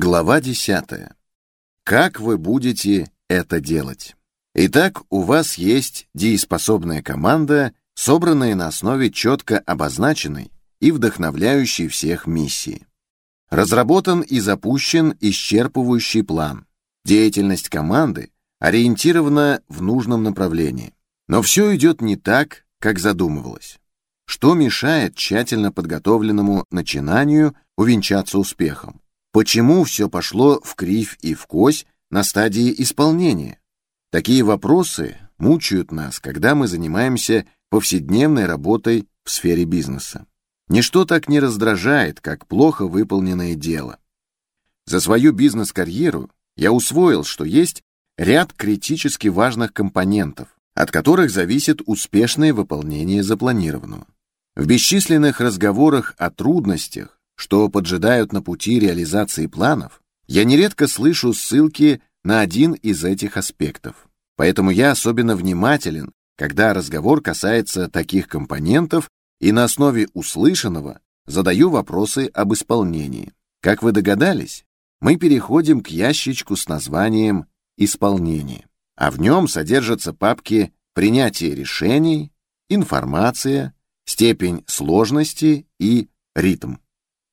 Глава 10. Как вы будете это делать? Итак, у вас есть дееспособная команда, собранная на основе четко обозначенной и вдохновляющей всех миссии. Разработан и запущен исчерпывающий план. Деятельность команды ориентирована в нужном направлении. Но все идет не так, как задумывалось. Что мешает тщательно подготовленному начинанию увенчаться успехом? Почему все пошло в кривь и в кось на стадии исполнения? Такие вопросы мучают нас, когда мы занимаемся повседневной работой в сфере бизнеса. Ничто так не раздражает, как плохо выполненное дело. За свою бизнес-карьеру я усвоил, что есть ряд критически важных компонентов, от которых зависит успешное выполнение запланированного. В бесчисленных разговорах о трудностях, что поджидают на пути реализации планов, я нередко слышу ссылки на один из этих аспектов. Поэтому я особенно внимателен, когда разговор касается таких компонентов и на основе услышанного задаю вопросы об исполнении. Как вы догадались, мы переходим к ящичку с названием «Исполнение», а в нем содержатся папки «Принятие решений», «Информация», «Степень сложности» и «Ритм».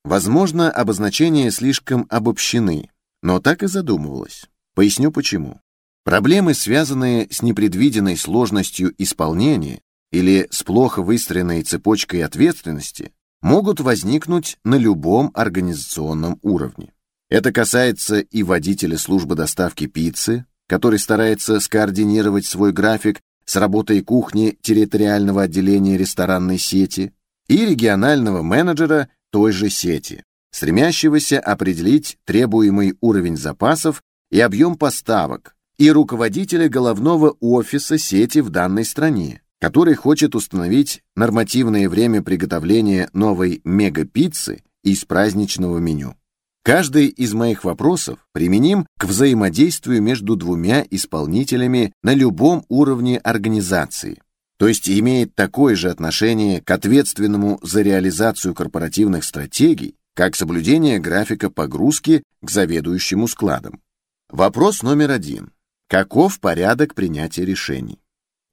Возможно, обозначения слишком обобщены, но так и задумывалось. Поясню почему. Проблемы, связанные с непредвиденной сложностью исполнения или с плохо выстроенной цепочкой ответственности, могут возникнуть на любом организационном уровне. Это касается и водителя службы доставки пиццы, который старается скоординировать свой график с работой кухни территориального отделения ресторанной сети, и регионального менеджера той же сети, стремящегося определить требуемый уровень запасов и объем поставок, и руководителя головного офиса сети в данной стране, который хочет установить нормативное время приготовления новой мега-пиццы из праздничного меню. Каждый из моих вопросов применим к взаимодействию между двумя исполнителями на любом уровне организации, то есть имеет такое же отношение к ответственному за реализацию корпоративных стратегий, как соблюдение графика погрузки к заведующему складом. Вопрос номер один. Каков порядок принятия решений?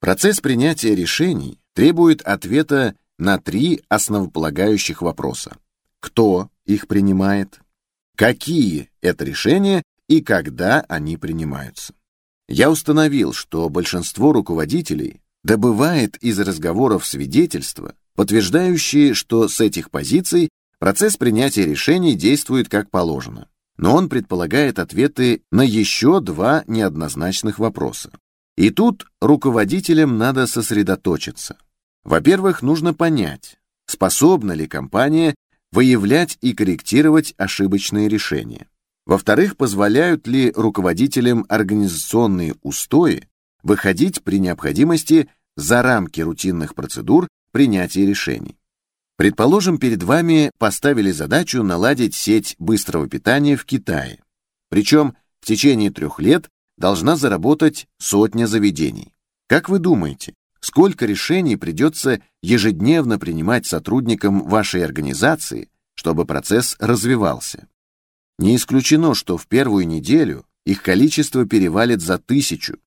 Процесс принятия решений требует ответа на три основополагающих вопроса. Кто их принимает? какие это решения и когда они принимаются. Я установил, что большинство руководителей добывает из разговоров свидетельства, подтверждающие, что с этих позиций процесс принятия решений действует как положено. Но он предполагает ответы на еще два неоднозначных вопроса. И тут руководителям надо сосредоточиться. Во-первых, нужно понять, способна ли компания выявлять и корректировать ошибочные решения. Во-вторых, позволяют ли руководителям организационные устои выходить при необходимости за рамки рутинных процедур принятия решений. Предположим, перед вами поставили задачу наладить сеть быстрого питания в Китае. Причем в течение трех лет должна заработать сотня заведений. Как вы думаете, сколько решений придется ежедневно принимать сотрудникам вашей организации, чтобы процесс развивался. Не исключено, что в первую неделю их количество перевалит за тысячу.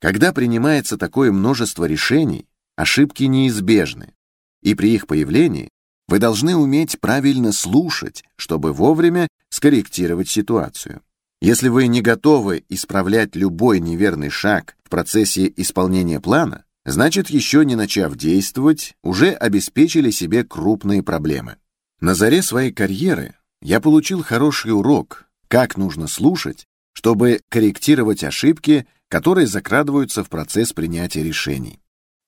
Когда принимается такое множество решений, ошибки неизбежны, и при их появлении вы должны уметь правильно слушать, чтобы вовремя скорректировать ситуацию. Если вы не готовы исправлять любой неверный шаг в процессе исполнения плана, значит, еще не начав действовать, уже обеспечили себе крупные проблемы. На заре своей карьеры я получил хороший урок, как нужно слушать, чтобы корректировать ошибки, которые закрадываются в процесс принятия решений.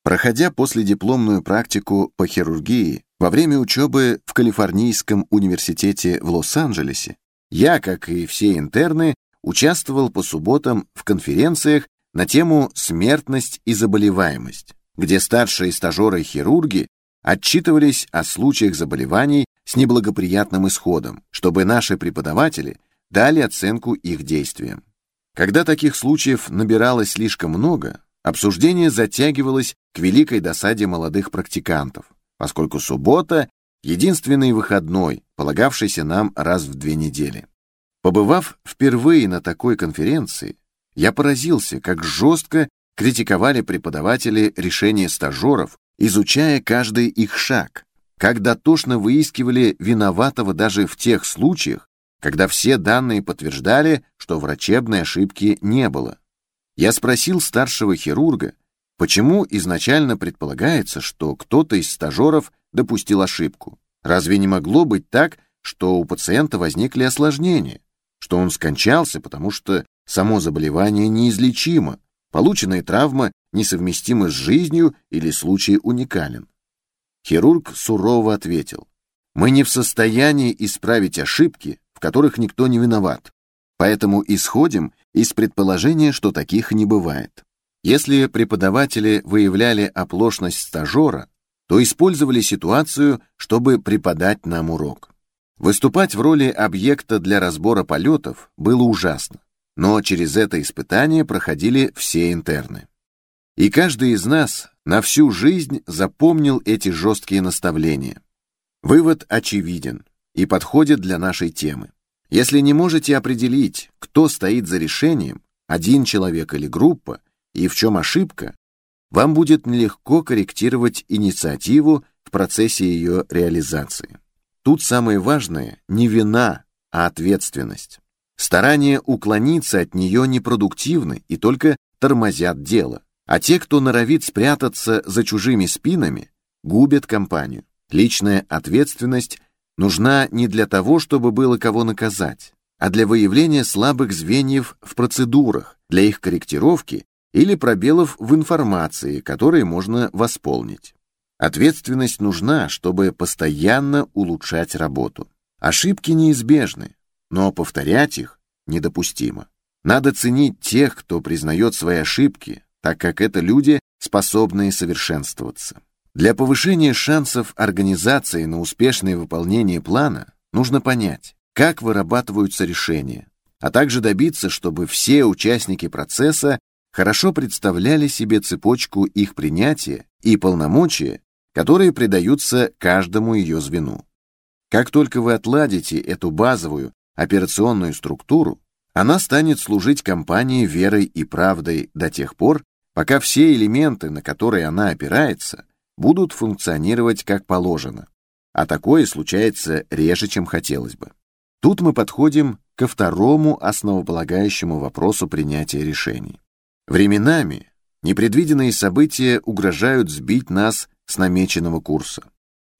Проходя последипломную практику по хирургии во время учебы в Калифорнийском университете в Лос-Анджелесе, я, как и все интерны, участвовал по субботам в конференциях на тему «Смертность и заболеваемость», где старшие стажеры-хирурги отчитывались о случаях заболеваний с неблагоприятным исходом, чтобы наши преподаватели дали оценку их действиям. Когда таких случаев набиралось слишком много, обсуждение затягивалось к великой досаде молодых практикантов, поскольку суббота — единственный выходной, полагавшийся нам раз в две недели. Побывав впервые на такой конференции, я поразился, как жестко критиковали преподаватели решения стажеров, изучая каждый их шаг, как дотошно выискивали виноватого даже в тех случаях, когда все данные подтверждали, что врачебной ошибки не было. Я спросил старшего хирурга, почему изначально предполагается, что кто-то из стажеров допустил ошибку. Разве не могло быть так, что у пациента возникли осложнения? что он скончался, потому что само заболевание неизлечимо, полученная травма несовместима с жизнью или случай уникален. Хирург сурово ответил, «Мы не в состоянии исправить ошибки, в которых никто не виноват, поэтому исходим из предположения, что таких не бывает. Если преподаватели выявляли оплошность стажера, то использовали ситуацию, чтобы преподать нам урок. Выступать в роли объекта для разбора полетов было ужасно, но через это испытание проходили все интерны. И каждый из нас на всю жизнь запомнил эти жесткие наставления. Вывод очевиден и подходит для нашей темы. Если не можете определить, кто стоит за решением, один человек или группа, и в чем ошибка, вам будет нелегко корректировать инициативу в процессе ее реализации. Тут самое важное не вина, а ответственность. Старания уклониться от нее непродуктивны и только тормозят дело. А те, кто норовит спрятаться за чужими спинами, губят компанию. Личная ответственность нужна не для того, чтобы было кого наказать, а для выявления слабых звеньев в процедурах, для их корректировки или пробелов в информации, которые можно восполнить. Ответственность нужна, чтобы постоянно улучшать работу. Ошибки неизбежны, но повторять их недопустимо. Надо ценить тех, кто признает свои ошибки, так как это люди, способные совершенствоваться. Для повышения шансов организации на успешное выполнение плана нужно понять, как вырабатываются решения, а также добиться, чтобы все участники процесса хорошо представляли себе цепочку их принятия и полномочия которые придаются каждому ее звену. Как только вы отладите эту базовую операционную структуру, она станет служить компании верой и правдой до тех пор, пока все элементы, на которые она опирается, будут функционировать как положено. А такое случается реже, чем хотелось бы. Тут мы подходим ко второму основополагающему вопросу принятия решений. Временами непредвиденные события угрожают сбить нас с намеченного курса.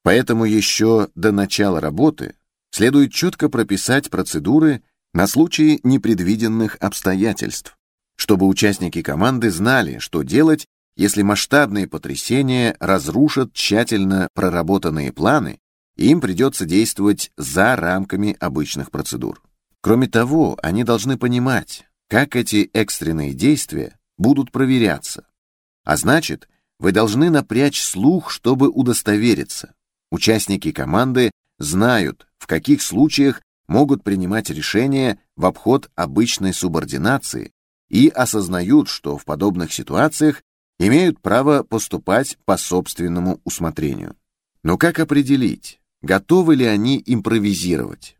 Поэтому еще до начала работы следует четко прописать процедуры на случай непредвиденных обстоятельств, чтобы участники команды знали, что делать, если масштабные потрясения разрушат тщательно проработанные планы, им придется действовать за рамками обычных процедур. Кроме того, они должны понимать, как эти экстренные действия будут проверяться, а значит, вы должны напрячь слух, чтобы удостовериться. Участники команды знают, в каких случаях могут принимать решения в обход обычной субординации и осознают, что в подобных ситуациях имеют право поступать по собственному усмотрению. Но как определить, готовы ли они импровизировать?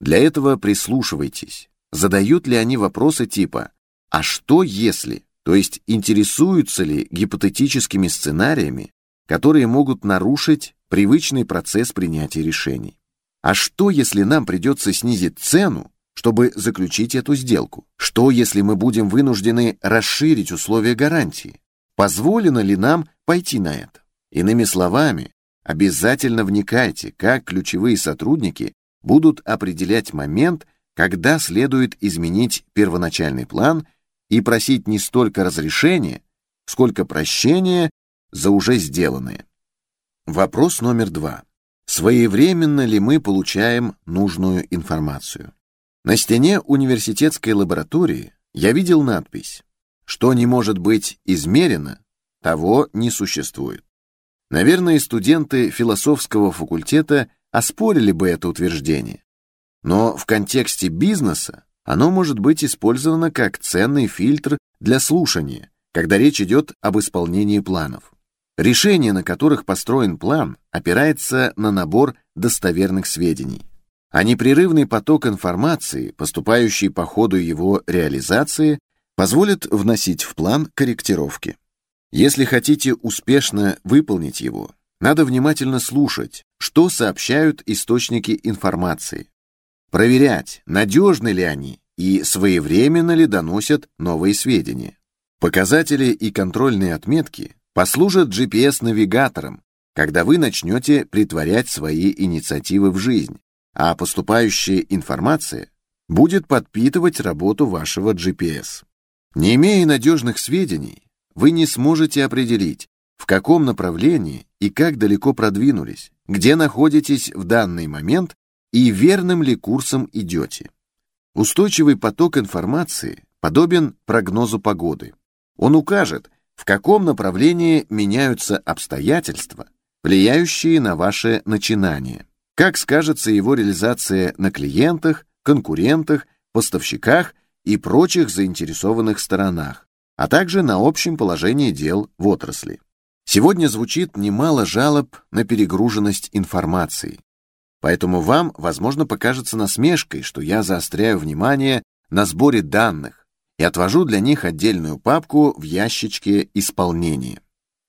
Для этого прислушивайтесь. Задают ли они вопросы типа «А что если?», то есть интересуются ли гипотетическими сценариями, которые могут нарушить привычный процесс принятия решений. А что, если нам придется снизить цену, чтобы заключить эту сделку? Что, если мы будем вынуждены расширить условия гарантии? Позволено ли нам пойти на это? Иными словами, обязательно вникайте, как ключевые сотрудники будут определять момент, когда следует изменить первоначальный план и просить не столько разрешения, сколько прощения за уже сделанное. Вопрос номер два. Своевременно ли мы получаем нужную информацию? На стене университетской лаборатории я видел надпись «Что не может быть измерено, того не существует». Наверное, студенты философского факультета оспорили бы это утверждение. Но в контексте бизнеса оно может быть использовано как ценный фильтр для слушания, когда речь идет об исполнении планов. Решение, на которых построен план, опирается на набор достоверных сведений. а непрерывный поток информации, поступающий по ходу его реализации, позволит вносить в план корректировки. Если хотите успешно выполнить его, надо внимательно слушать, что сообщают источники информации, проверять, надежны ли они и своевременно ли доносят новые сведения. Показатели и контрольные отметки послужат GPS-навигатором, когда вы начнете притворять свои инициативы в жизнь, а поступающая информация будет подпитывать работу вашего GPS. Не имея надежных сведений, вы не сможете определить, в каком направлении и как далеко продвинулись, где находитесь в данный момент и верным ли курсом идете. Устойчивый поток информации подобен прогнозу погоды. Он укажет, в каком направлении меняются обстоятельства, влияющие на ваше начинание, как скажется его реализация на клиентах, конкурентах, поставщиках и прочих заинтересованных сторонах, а также на общем положении дел в отрасли. Сегодня звучит немало жалоб на перегруженность информации. Поэтому вам, возможно, покажется насмешкой, что я заостряю внимание на сборе данных и отвожу для них отдельную папку в ящичке исполнения.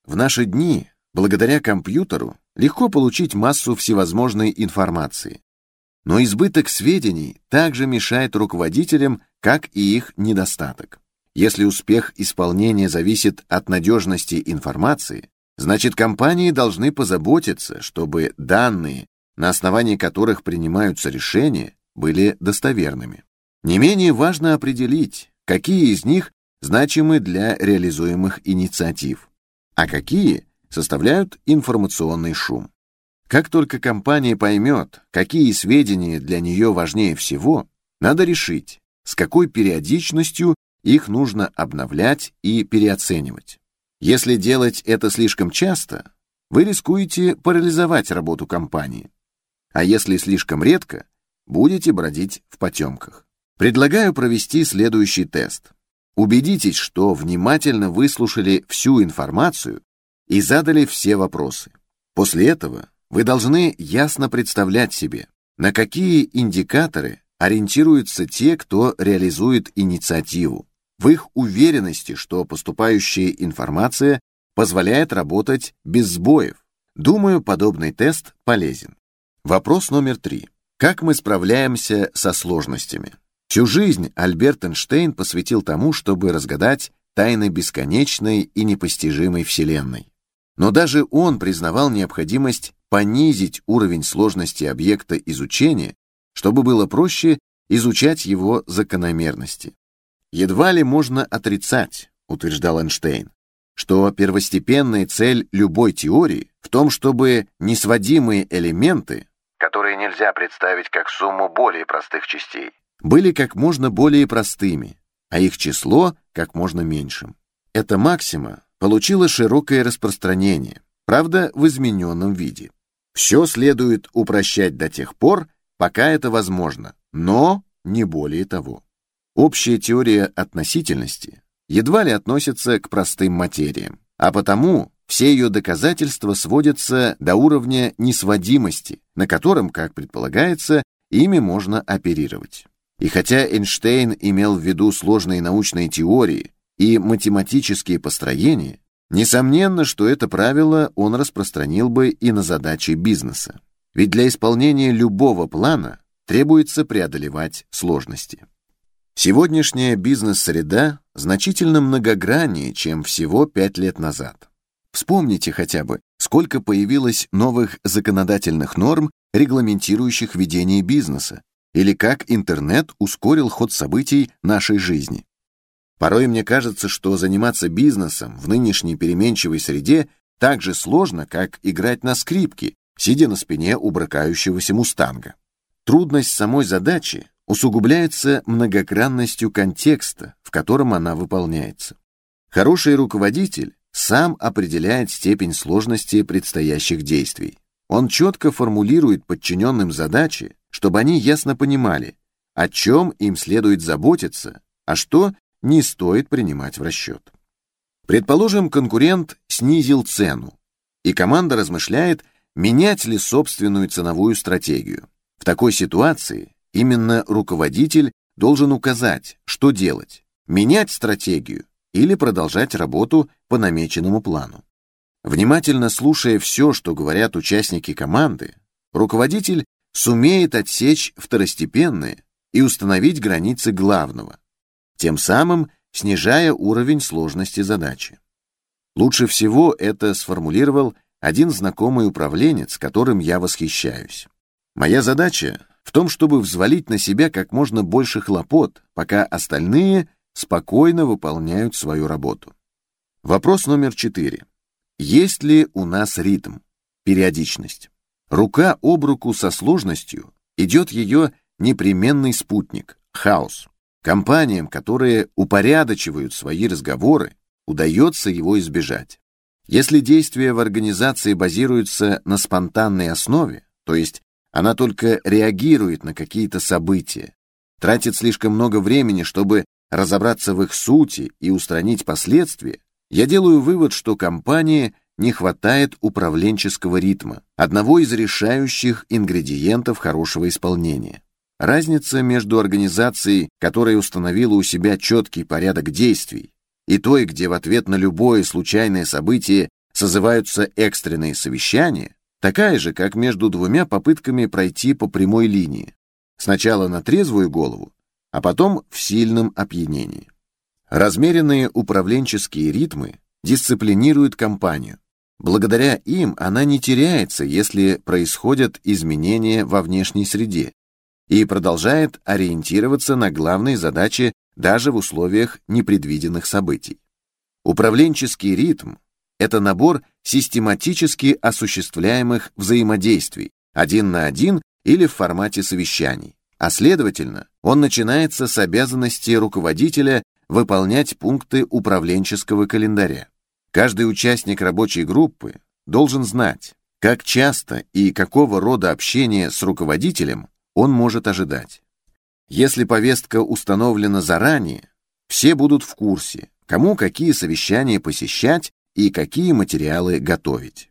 В наши дни, благодаря компьютеру, легко получить массу всевозможной информации. Но избыток сведений также мешает руководителям, как и их недостаток. Если успех исполнения зависит от надежности информации, значит компании должны позаботиться, чтобы данные, на основании которых принимаются решения, были достоверными. Не менее важно определить, какие из них значимы для реализуемых инициатив, а какие составляют информационный шум. Как только компания поймет, какие сведения для нее важнее всего, надо решить, с какой периодичностью их нужно обновлять и переоценивать. Если делать это слишком часто, вы рискуете парализовать работу компании. А если слишком редко, будете бродить в потемках. Предлагаю провести следующий тест. Убедитесь, что внимательно выслушали всю информацию и задали все вопросы. После этого вы должны ясно представлять себе, на какие индикаторы ориентируются те, кто реализует инициативу, в их уверенности, что поступающая информация позволяет работать без сбоев. Думаю, подобный тест полезен. Вопрос номер три. Как мы справляемся со сложностями? Всю жизнь Альберт Эйнштейн посвятил тому, чтобы разгадать тайны бесконечной и непостижимой Вселенной. Но даже он признавал необходимость понизить уровень сложности объекта изучения, чтобы было проще изучать его закономерности. Едва ли можно отрицать, утверждал Эйнштейн, что первостепенная цель любой теории в том, чтобы несводимые элементы, которые нельзя представить как сумму более простых частей, были как можно более простыми, а их число как можно меньшим. Эта максима получила широкое распространение, правда, в измененном виде. Все следует упрощать до тех пор, пока это возможно, но не более того. Общая теория относительности едва ли относится к простым материям, а потому все ее доказательства сводятся до уровня несводимости, на котором, как предполагается, ими можно оперировать. И хотя Эйнштейн имел в виду сложные научные теории, и математические построения, несомненно, что это правило он распространил бы и на задачи бизнеса. Ведь для исполнения любого плана требуется преодолевать сложности. Сегодняшняя бизнес-среда значительно многограннее, чем всего пять лет назад. Вспомните хотя бы, сколько появилось новых законодательных норм, регламентирующих ведение бизнеса, или как интернет ускорил ход событий нашей жизни. Порой мне кажется, что заниматься бизнесом в нынешней переменчивой среде так же сложно, как играть на скрипке, сидя на спине у брыкающегося мустанга. Трудность самой задачи усугубляется многогранностью контекста, в котором она выполняется. Хороший руководитель сам определяет степень сложности предстоящих действий. Он четко формулирует подчиненным задачи, чтобы они ясно понимали, о чем им следует заботиться, а что не стоит принимать в расчет. Предположим, конкурент снизил цену, и команда размышляет, менять ли собственную ценовую стратегию. В такой ситуации именно руководитель должен указать, что делать – менять стратегию или продолжать работу по намеченному плану. Внимательно слушая все, что говорят участники команды, руководитель сумеет отсечь второстепенные и установить границы главного, тем самым снижая уровень сложности задачи. Лучше всего это сформулировал один знакомый управленец, которым я восхищаюсь. Моя задача в том, чтобы взвалить на себя как можно больше хлопот, пока остальные спокойно выполняют свою работу. Вопрос номер четыре. Есть ли у нас ритм, периодичность? Рука об руку со сложностью идет ее непременный спутник – хаос. Компаниям, которые упорядочивают свои разговоры, удается его избежать. Если действия в организации базируются на спонтанной основе, то есть она только реагирует на какие-то события, тратит слишком много времени, чтобы разобраться в их сути и устранить последствия, я делаю вывод, что компании не хватает управленческого ритма, одного из решающих ингредиентов хорошего исполнения. Разница между организацией, которая установила у себя четкий порядок действий, и той, где в ответ на любое случайное событие созываются экстренные совещания, такая же, как между двумя попытками пройти по прямой линии. Сначала на трезвую голову, а потом в сильном опьянении. Размеренные управленческие ритмы дисциплинируют компанию. Благодаря им она не теряется, если происходят изменения во внешней среде, и продолжает ориентироваться на главные задачи даже в условиях непредвиденных событий. Управленческий ритм — это набор систематически осуществляемых взаимодействий, один на один или в формате совещаний, а следовательно, он начинается с обязанности руководителя выполнять пункты управленческого календаря. Каждый участник рабочей группы должен знать, как часто и какого рода общения с руководителем он может ожидать. Если повестка установлена заранее, все будут в курсе, кому какие совещания посещать и какие материалы готовить.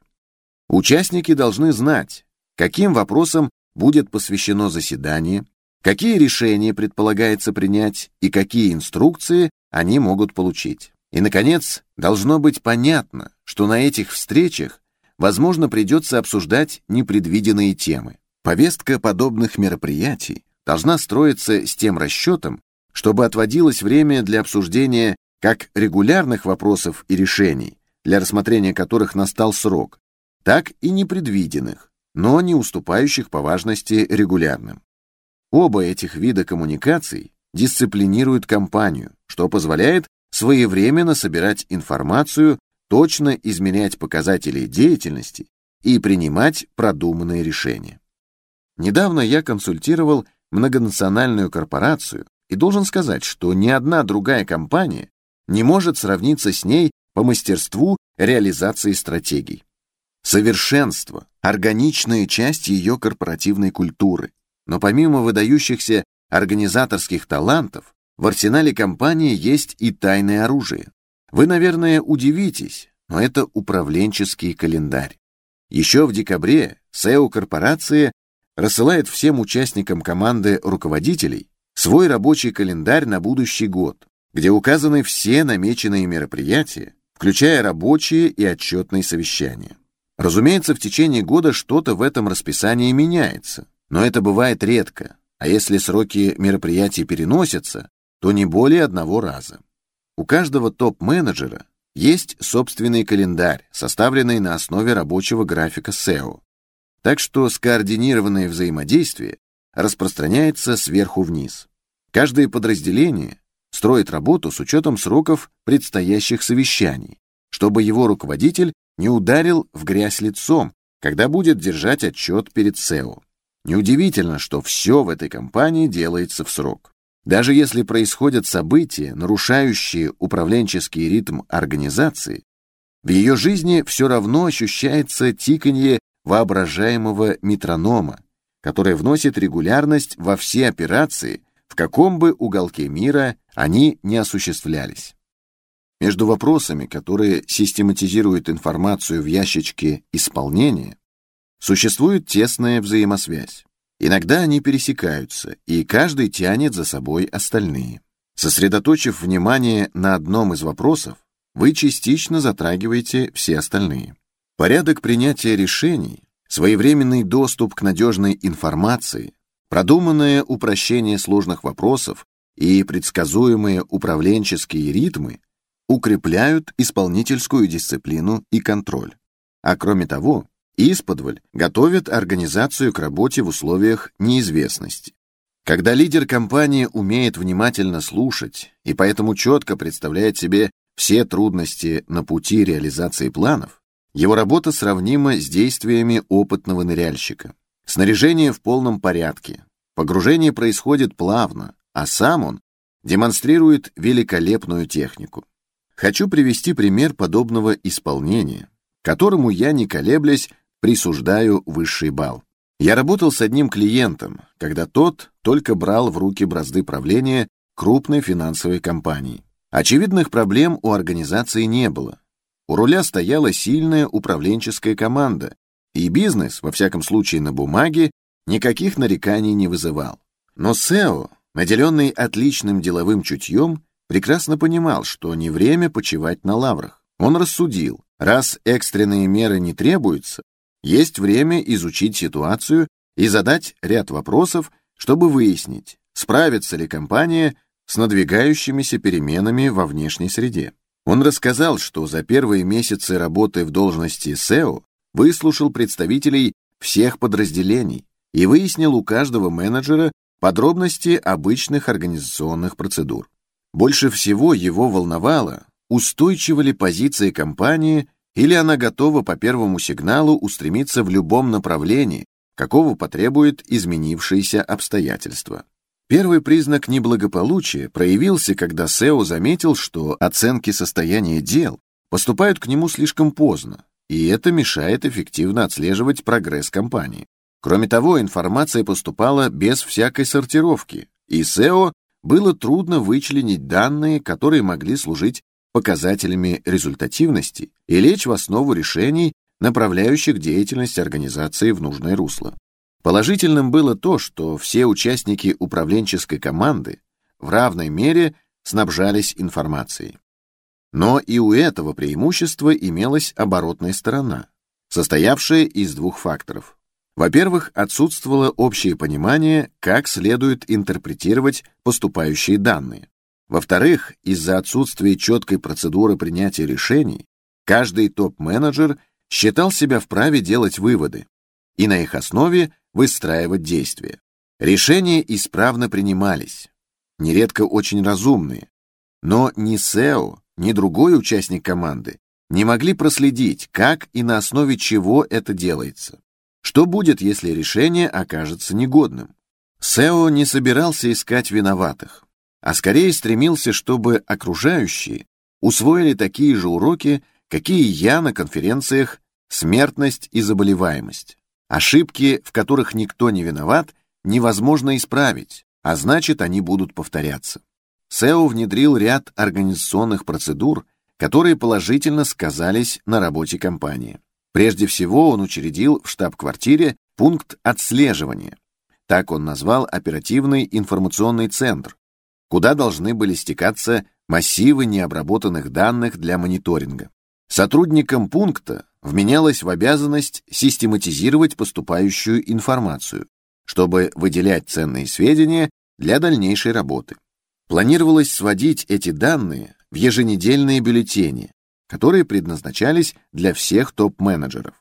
Участники должны знать, каким вопросам будет посвящено заседание, какие решения предполагается принять и какие инструкции они могут получить. И, наконец, должно быть понятно, что на этих встречах, возможно, придется обсуждать непредвиденные темы. Повестка подобных мероприятий должна строиться с тем расчетом, чтобы отводилось время для обсуждения как регулярных вопросов и решений, для рассмотрения которых настал срок, так и непредвиденных, но не уступающих по важности регулярным. Оба этих вида коммуникаций дисциплинируют компанию, что позволяет своевременно собирать информацию, точно измерять показатели деятельности и принимать продуманные решения. Недавно я консультировал многонациональную корпорацию и должен сказать, что ни одна другая компания не может сравниться с ней по мастерству реализации стратегий. Совершенство – органичная часть ее корпоративной культуры, но помимо выдающихся организаторских талантов, в арсенале компании есть и тайное оружие. Вы, наверное, удивитесь, но это управленческий календарь. Еще в декабре SEO корпорации рассылает всем участникам команды руководителей свой рабочий календарь на будущий год, где указаны все намеченные мероприятия, включая рабочие и отчетные совещания. Разумеется, в течение года что-то в этом расписании меняется, но это бывает редко, а если сроки мероприятий переносятся, то не более одного раза. У каждого топ-менеджера есть собственный календарь, составленный на основе рабочего графика SEO. Так что скоординированное взаимодействие распространяется сверху вниз. Каждое подразделение строит работу с учетом сроков предстоящих совещаний, чтобы его руководитель не ударил в грязь лицом, когда будет держать отчет перед SEO. Неудивительно, что все в этой компании делается в срок. Даже если происходят события, нарушающие управленческий ритм организации, в ее жизни все равно ощущается тиканье воображаемого метронома, который вносит регулярность во все операции, в каком бы уголке мира они не осуществлялись. Между вопросами, которые систематизируют информацию в ящичке исполнения, существует тесная взаимосвязь. Иногда они пересекаются, и каждый тянет за собой остальные. Сосредоточив внимание на одном из вопросов, вы частично затрагиваете все остальные. Порядок принятия решений, своевременный доступ к надежной информации, продуманное упрощение сложных вопросов и предсказуемые управленческие ритмы укрепляют исполнительскую дисциплину и контроль. А кроме того, исподволь готовят организацию к работе в условиях неизвестности. Когда лидер компании умеет внимательно слушать и поэтому четко представляет себе все трудности на пути реализации планов, его работа сравнима с действиями опытного ныряльщика. Снаряжение в полном порядке, погружение происходит плавно, а сам он демонстрирует великолепную технику. Хочу привести пример подобного исполнения, которому я, не колеблясь, присуждаю высший балл. Я работал с одним клиентом, когда тот только брал в руки бразды правления крупной финансовой компании. Очевидных проблем у организации не было. У руля стояла сильная управленческая команда, и бизнес, во всяком случае на бумаге, никаких нареканий не вызывал. Но SEO, наделенный отличным деловым чутьем, прекрасно понимал, что не время почивать на лаврах. Он рассудил, раз экстренные меры не требуются, есть время изучить ситуацию и задать ряд вопросов, чтобы выяснить, справится ли компания с надвигающимися переменами во внешней среде. Он рассказал, что за первые месяцы работы в должности SEO выслушал представителей всех подразделений и выяснил у каждого менеджера подробности обычных организационных процедур. Больше всего его волновало, устойчива ли позиция компании или она готова по первому сигналу устремиться в любом направлении, какого потребует изменившиеся обстоятельства. Первый признак неблагополучия проявился, когда Сео заметил, что оценки состояния дел поступают к нему слишком поздно, и это мешает эффективно отслеживать прогресс компании. Кроме того, информация поступала без всякой сортировки, и SEO было трудно вычленить данные, которые могли служить показателями результативности и лечь в основу решений, направляющих деятельность организации в нужное русло. Положительным было то, что все участники управленческой команды в равной мере снабжались информацией. Но и у этого преимущества имелась оборотная сторона, состоявшая из двух факторов. Во-первых, отсутствовало общее понимание, как следует интерпретировать поступающие данные. Во-вторых, из-за отсутствия четкой процедуры принятия решений, каждый топ-менеджер считал себя вправе делать выводы и на их основе выстраивать действия. Решения исправно принимались, нередко очень разумные, но ни SEO, ни другой участник команды не могли проследить, как и на основе чего это делается. Что будет, если решение окажется негодным? SEO не собирался искать виноватых а скорее стремился, чтобы окружающие усвоили такие же уроки, какие я на конференциях «Смертность и заболеваемость». Ошибки, в которых никто не виноват, невозможно исправить, а значит, они будут повторяться. СЭО внедрил ряд организационных процедур, которые положительно сказались на работе компании. Прежде всего, он учредил в штаб-квартире пункт отслеживания. Так он назвал оперативный информационный центр, куда должны были стекаться массивы необработанных данных для мониторинга. Сотрудникам пункта вменялось в обязанность систематизировать поступающую информацию, чтобы выделять ценные сведения для дальнейшей работы. Планировалось сводить эти данные в еженедельные бюллетени, которые предназначались для всех топ-менеджеров.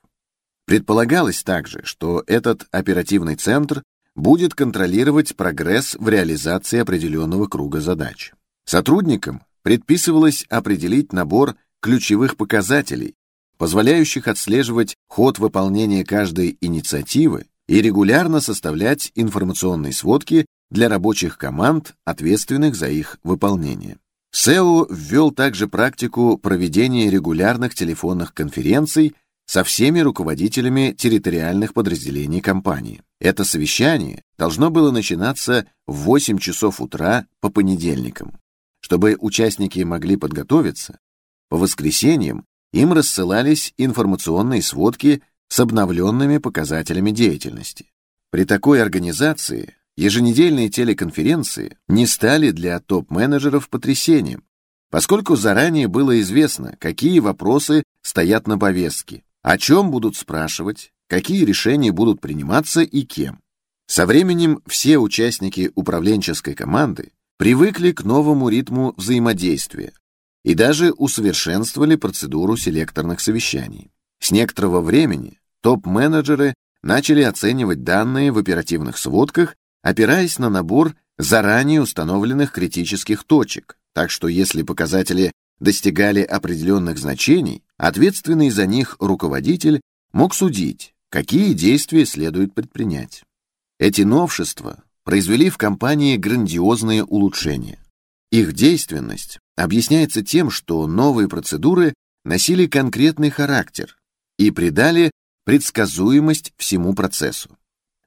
Предполагалось также, что этот оперативный центр будет контролировать прогресс в реализации определенного круга задач. Сотрудникам предписывалось определить набор ключевых показателей, позволяющих отслеживать ход выполнения каждой инициативы и регулярно составлять информационные сводки для рабочих команд, ответственных за их выполнение. SEO ввел также практику проведения регулярных телефонных конференций со всеми руководителями территориальных подразделений компании. Это совещание должно было начинаться в 8 часов утра по понедельникам. Чтобы участники могли подготовиться, по воскресеньям им рассылались информационные сводки с обновленными показателями деятельности. При такой организации еженедельные телеконференции не стали для топ-менеджеров потрясением, поскольку заранее было известно, какие вопросы стоят на повестке, о чем будут спрашивать, какие решения будут приниматься и кем. Со временем все участники управленческой команды привыкли к новому ритму взаимодействия и даже усовершенствовали процедуру селекторных совещаний. С некоторого времени топ-менеджеры начали оценивать данные в оперативных сводках, опираясь на набор заранее установленных критических точек, так что если показатели достигали определенных значений, ответственный за них руководитель мог судить, какие действия следует предпринять. Эти новшества произвели в компании грандиозные улучшения. Их действенность объясняется тем, что новые процедуры носили конкретный характер и придали предсказуемость всему процессу.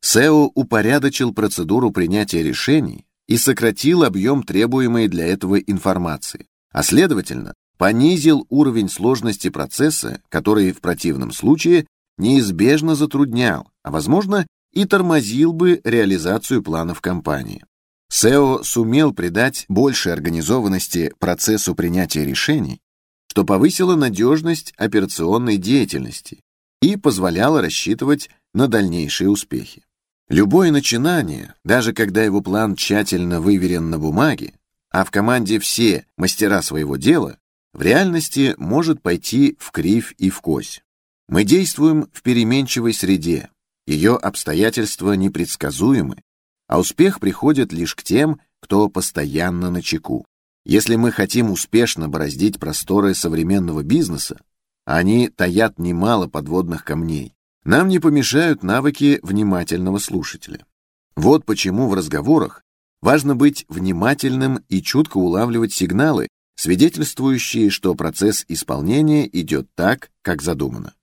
SEO упорядочил процедуру принятия решений и сократил объем требуемой для этого информации, а следовательно, понизил уровень сложности процесса, который в противном случае неизбежно затруднял, а возможно и тормозил бы реализацию планов компании. SEO сумел придать больше организованности процессу принятия решений, что повысило надежность операционной деятельности и позволяло рассчитывать на дальнейшие успехи. Любое начинание, даже когда его план тщательно выверен на бумаге, а в команде все мастера своего дела, в реальности может пойти в кривь и в кось. Мы действуем в переменчивой среде, ее обстоятельства непредсказуемы, а успех приходит лишь к тем, кто постоянно на чеку. Если мы хотим успешно бороздить просторы современного бизнеса, они таят немало подводных камней, нам не помешают навыки внимательного слушателя. Вот почему в разговорах важно быть внимательным и чутко улавливать сигналы, свидетельствующие, что процесс исполнения идет так, как задумано.